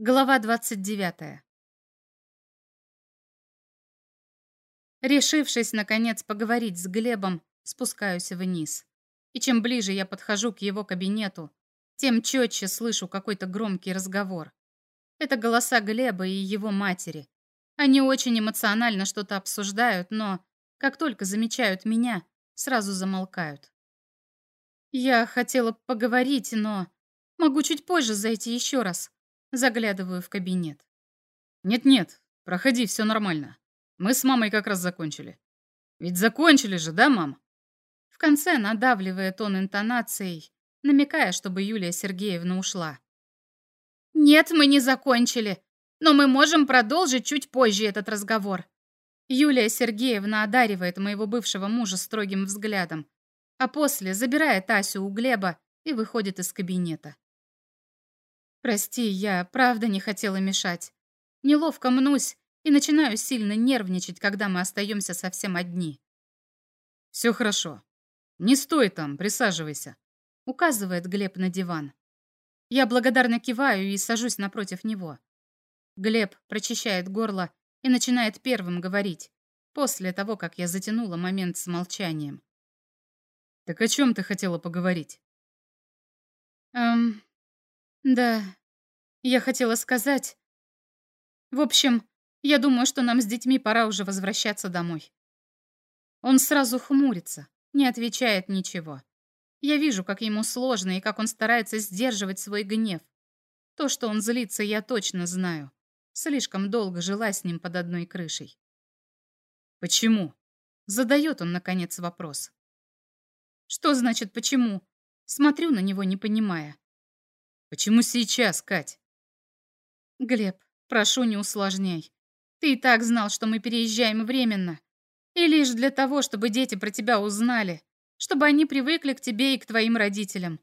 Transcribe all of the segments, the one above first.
Глава 29. Решившись, наконец, поговорить с Глебом, спускаюсь вниз. И чем ближе я подхожу к его кабинету, тем четче слышу какой-то громкий разговор. Это голоса Глеба и его матери. Они очень эмоционально что-то обсуждают, но, как только замечают меня, сразу замолкают. Я хотела поговорить, но могу чуть позже зайти еще раз. Заглядываю в кабинет. Нет-нет, проходи, все нормально. Мы с мамой как раз закончили. Ведь закончили же, да, мам? В конце надавливает он интонацией, намекая, чтобы Юлия Сергеевна ушла. «Нет, мы не закончили, но мы можем продолжить чуть позже этот разговор». Юлия Сергеевна одаривает моего бывшего мужа строгим взглядом, а после забирает Асю у Глеба и выходит из кабинета. Прости, я правда не хотела мешать. Неловко мнусь и начинаю сильно нервничать, когда мы остаемся совсем одни. Все хорошо. Не стой там, присаживайся. Указывает Глеб на диван. Я благодарно киваю и сажусь напротив него. Глеб прочищает горло и начинает первым говорить, после того, как я затянула момент с молчанием. «Так о чем ты хотела поговорить?» «Эм, да, я хотела сказать... В общем, я думаю, что нам с детьми пора уже возвращаться домой. Он сразу хмурится, не отвечает ничего. Я вижу, как ему сложно и как он старается сдерживать свой гнев. То, что он злится, я точно знаю. Слишком долго жила с ним под одной крышей. «Почему?» Задает он, наконец, вопрос. «Что значит «почему»?» Смотрю на него, не понимая. Почему сейчас, Кать? Глеб, прошу, не усложняй. Ты и так знал, что мы переезжаем временно. И лишь для того, чтобы дети про тебя узнали, чтобы они привыкли к тебе и к твоим родителям.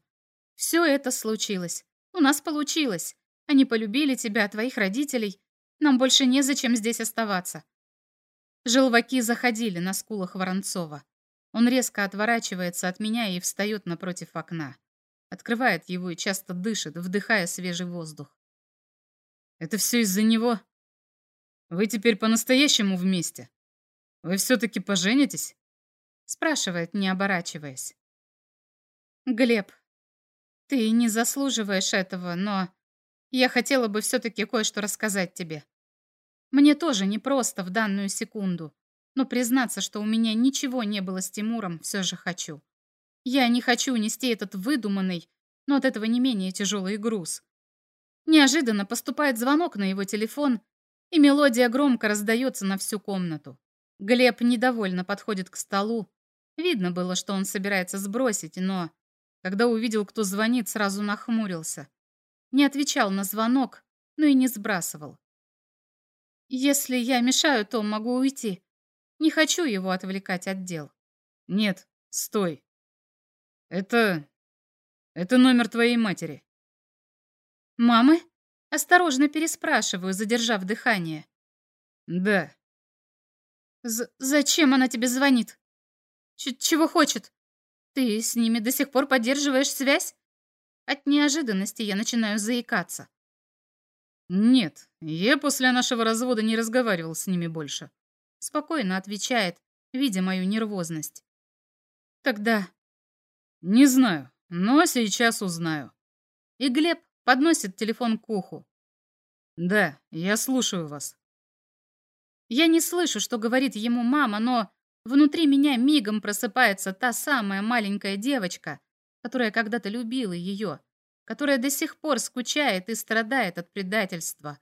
Все это случилось. У нас получилось. Они полюбили тебя, твоих родителей. Нам больше незачем здесь оставаться. Желваки заходили на скулах Воронцова. Он резко отворачивается от меня и встает напротив окна. Открывает его и часто дышит, вдыхая свежий воздух. Это все из-за него? Вы теперь по-настоящему вместе? Вы все-таки поженитесь? Спрашивает, не оборачиваясь. Глеб, ты не заслуживаешь этого, но я хотела бы все-таки кое-что рассказать тебе. Мне тоже непросто в данную секунду, но признаться, что у меня ничего не было с Тимуром, все же хочу. Я не хочу нести этот выдуманный, но от этого не менее тяжелый груз. Неожиданно поступает звонок на его телефон, и мелодия громко раздается на всю комнату. Глеб недовольно подходит к столу. Видно было, что он собирается сбросить, но, когда увидел, кто звонит, сразу нахмурился. Не отвечал на звонок, но и не сбрасывал. «Если я мешаю, то могу уйти. Не хочу его отвлекать от дел». «Нет, стой», это... это номер твоей матери. Мамы? Осторожно переспрашиваю, задержав дыхание. Да. З зачем она тебе звонит? Ч чего хочет? Ты с ними до сих пор поддерживаешь связь? От неожиданности я начинаю заикаться. Нет, я после нашего развода не разговаривал с ними больше. Спокойно отвечает, видя мою нервозность. Тогда «Не знаю, но сейчас узнаю». И Глеб подносит телефон к уху. «Да, я слушаю вас». Я не слышу, что говорит ему мама, но внутри меня мигом просыпается та самая маленькая девочка, которая когда-то любила ее, которая до сих пор скучает и страдает от предательства.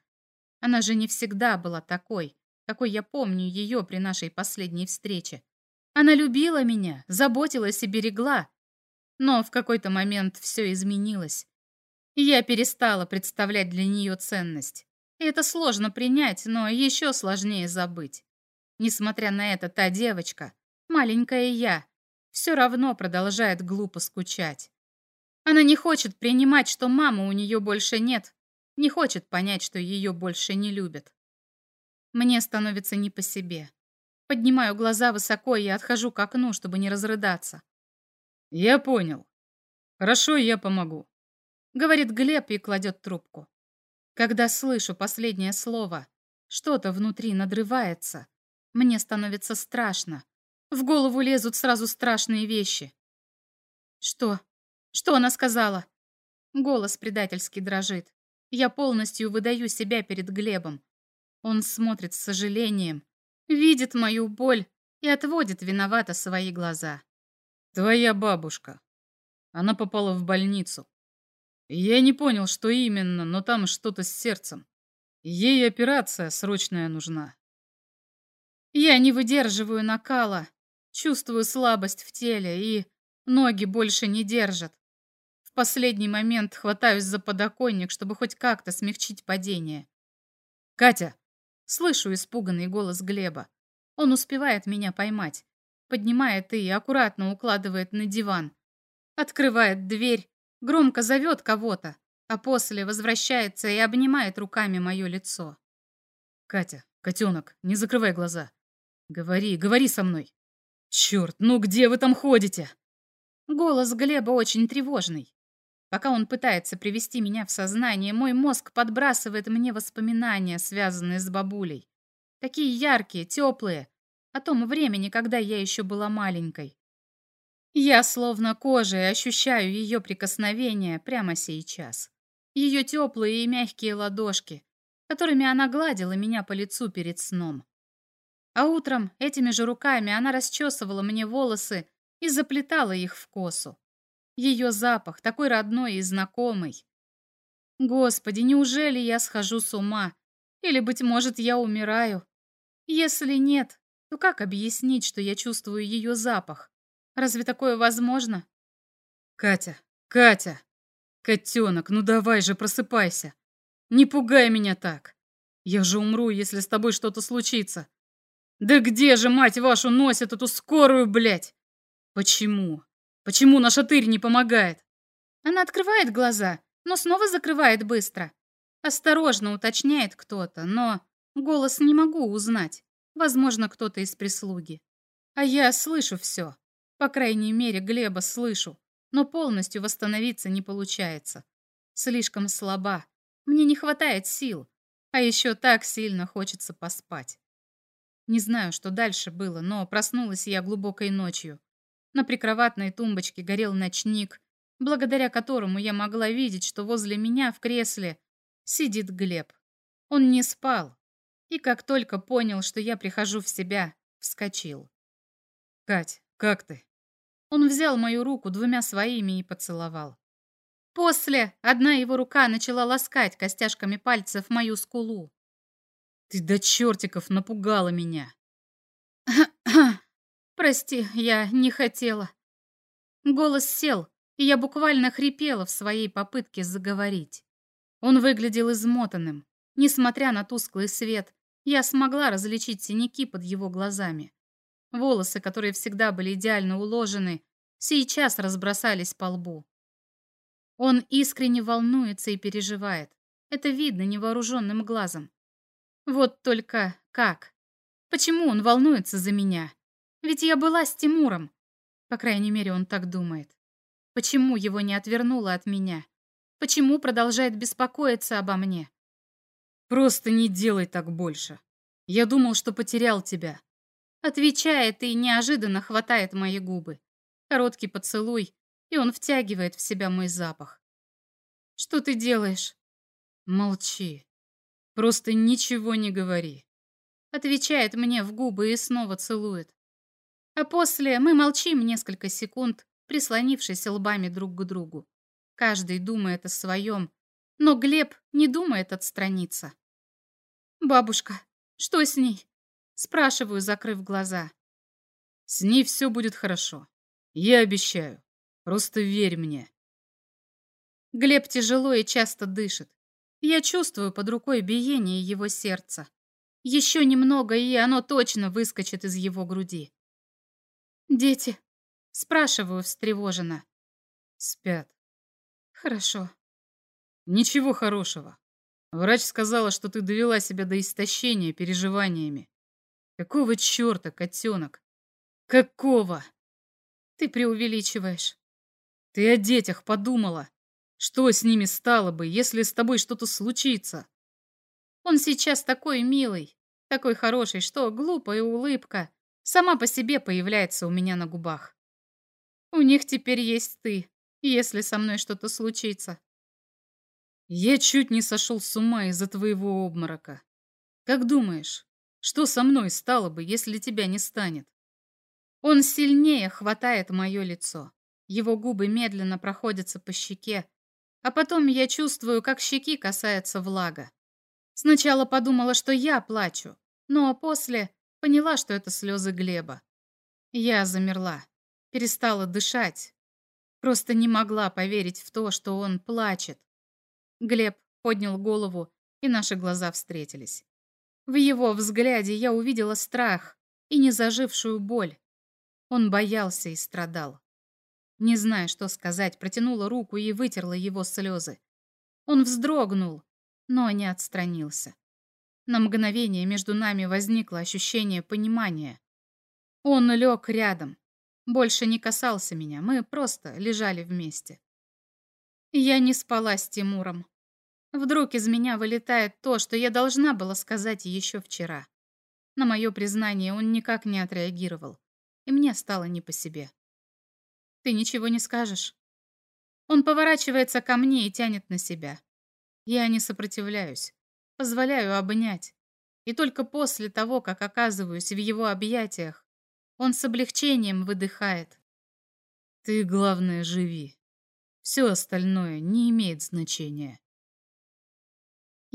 Она же не всегда была такой, какой я помню ее при нашей последней встрече. Она любила меня, заботилась и берегла, но в какой-то момент все изменилось. Я перестала представлять для нее ценность. И это сложно принять, но еще сложнее забыть. Несмотря на это, та девочка, маленькая я, все равно продолжает глупо скучать. Она не хочет принимать, что мамы у нее больше нет, не хочет понять, что ее больше не любят. Мне становится не по себе. Поднимаю глаза высоко и отхожу к окну, чтобы не разрыдаться. «Я понял. Хорошо, я помогу», — говорит Глеб и кладет трубку. Когда слышу последнее слово, что-то внутри надрывается. Мне становится страшно. В голову лезут сразу страшные вещи. Что? Что она сказала? Голос предательски дрожит. Я полностью выдаю себя перед Глебом. Он смотрит с сожалением, видит мою боль и отводит виновато свои глаза. Твоя бабушка. Она попала в больницу. Я не понял, что именно, но там что-то с сердцем. Ей операция срочная нужна. Я не выдерживаю накала, чувствую слабость в теле и ноги больше не держат. В последний момент хватаюсь за подоконник, чтобы хоть как-то смягчить падение. «Катя!» Слышу испуганный голос Глеба. Он успевает меня поймать. Поднимает и аккуратно укладывает на диван. Открывает дверь, громко зовет кого-то, а после возвращается и обнимает руками мое лицо. «Катя, котенок, не закрывай глаза. Говори, говори со мной. Черт, ну где вы там ходите?» Голос Глеба очень тревожный. Пока он пытается привести меня в сознание, мой мозг подбрасывает мне воспоминания, связанные с бабулей. Такие яркие, теплые, о том времени, когда я еще была маленькой. Я словно кожей ощущаю ее прикосновение прямо сейчас. Ее теплые и мягкие ладошки, которыми она гладила меня по лицу перед сном. А утром этими же руками она расчесывала мне волосы и заплетала их в косу. Ее запах, такой родной и знакомый. Господи, неужели я схожу с ума? Или, быть может, я умираю? Если нет, то как объяснить, что я чувствую ее запах? Разве такое возможно? Катя, Катя, котенок, ну давай же просыпайся. Не пугай меня так. Я же умру, если с тобой что-то случится. Да где же, мать вашу, носит эту скорую, блядь? Почему? Почему наша тырь не помогает? Она открывает глаза, но снова закрывает быстро. Осторожно уточняет кто-то, но голос не могу узнать. Возможно, кто-то из прислуги. А я слышу все. По крайней мере, Глеба слышу, но полностью восстановиться не получается. Слишком слаба. Мне не хватает сил, а еще так сильно хочется поспать. Не знаю, что дальше было, но проснулась я глубокой ночью. На прикроватной тумбочке горел ночник, благодаря которому я могла видеть, что возле меня в кресле сидит Глеб. Он не спал, и как только понял, что я прихожу в себя, вскочил. «Кать, как ты?» Он взял мою руку двумя своими и поцеловал. После одна его рука начала ласкать костяшками пальцев мою скулу. «Ты до чертиков напугала меня!» Прости, я не хотела. Голос сел, и я буквально хрипела в своей попытке заговорить. Он выглядел измотанным. Несмотря на тусклый свет, я смогла различить синяки под его глазами. Волосы, которые всегда были идеально уложены, сейчас разбросались по лбу. Он искренне волнуется и переживает. Это видно невооруженным глазом. Вот только как? Почему он волнуется за меня? Ведь я была с Тимуром. По крайней мере, он так думает. Почему его не отвернуло от меня? Почему продолжает беспокоиться обо мне? Просто не делай так больше. Я думал, что потерял тебя. Отвечает и неожиданно хватает мои губы. Короткий поцелуй, и он втягивает в себя мой запах. Что ты делаешь? Молчи. Просто ничего не говори. Отвечает мне в губы и снова целует. А после мы молчим несколько секунд, прислонившись лбами друг к другу. Каждый думает о своем, но Глеб не думает отстраниться. «Бабушка, что с ней?» Спрашиваю, закрыв глаза. «С ней все будет хорошо. Я обещаю. Просто верь мне». Глеб тяжело и часто дышит. Я чувствую под рукой биение его сердца. Еще немного, и оно точно выскочит из его груди. «Дети?» — спрашиваю встревоженно. «Спят». «Хорошо». «Ничего хорошего. Врач сказала, что ты довела себя до истощения переживаниями. Какого черта, котенок? Какого?» «Ты преувеличиваешь». «Ты о детях подумала. Что с ними стало бы, если с тобой что-то случится? Он сейчас такой милый, такой хороший, что глупая улыбка сама по себе появляется у меня на губах. У них теперь есть ты, если со мной что-то случится. Я чуть не сошел с ума из-за твоего обморока. Как думаешь, что со мной стало бы, если тебя не станет? Он сильнее хватает мое лицо. Его губы медленно проходятся по щеке, а потом я чувствую, как щеки касается влага. Сначала подумала, что я плачу, но после поняла, что это слезы Глеба. Я замерла, перестала дышать. Просто не могла поверить в то, что он плачет. Глеб поднял голову, и наши глаза встретились. В его взгляде я увидела страх и незажившую боль. Он боялся и страдал. Не зная, что сказать, протянула руку и вытерла его слезы. Он вздрогнул, но не отстранился. На мгновение между нами возникло ощущение понимания. Он лег рядом, больше не касался меня, мы просто лежали вместе. Я не спала с Тимуром. Вдруг из меня вылетает то, что я должна была сказать еще вчера. На мое признание он никак не отреагировал, и мне стало не по себе. «Ты ничего не скажешь?» Он поворачивается ко мне и тянет на себя. Я не сопротивляюсь, позволяю обнять. И только после того, как оказываюсь в его объятиях, он с облегчением выдыхает. «Ты, главное, живи. Все остальное не имеет значения».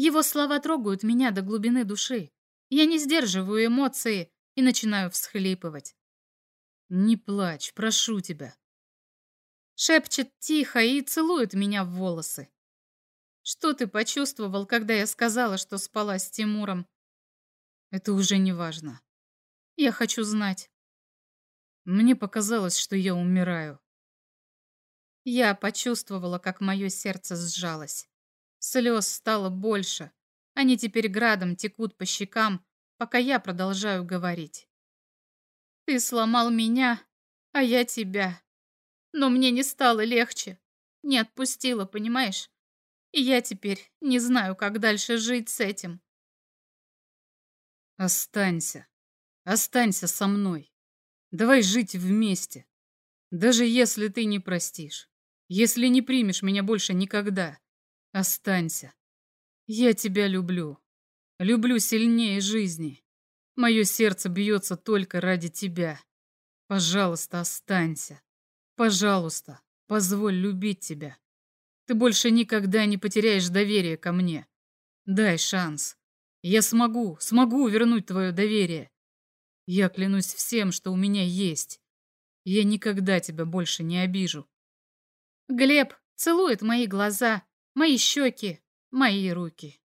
Его слова трогают меня до глубины души. Я не сдерживаю эмоции и начинаю всхлипывать. «Не плачь, прошу тебя». Шепчет тихо и целует меня в волосы. «Что ты почувствовал, когда я сказала, что спала с Тимуром?» «Это уже не важно. Я хочу знать». Мне показалось, что я умираю. Я почувствовала, как мое сердце сжалось. Слез стало больше. Они теперь градом текут по щекам, пока я продолжаю говорить. Ты сломал меня, а я тебя. Но мне не стало легче. Не отпустила, понимаешь? И я теперь не знаю, как дальше жить с этим. Останься. Останься со мной. Давай жить вместе. Даже если ты не простишь. Если не примешь меня больше никогда. Останься. Я тебя люблю. Люблю сильнее жизни. Мое сердце бьется только ради тебя. Пожалуйста, останься. Пожалуйста, позволь любить тебя. Ты больше никогда не потеряешь доверие ко мне. Дай шанс. Я смогу, смогу вернуть твое доверие. Я клянусь всем, что у меня есть. Я никогда тебя больше не обижу. Глеб целует мои глаза, мои щеки, мои руки.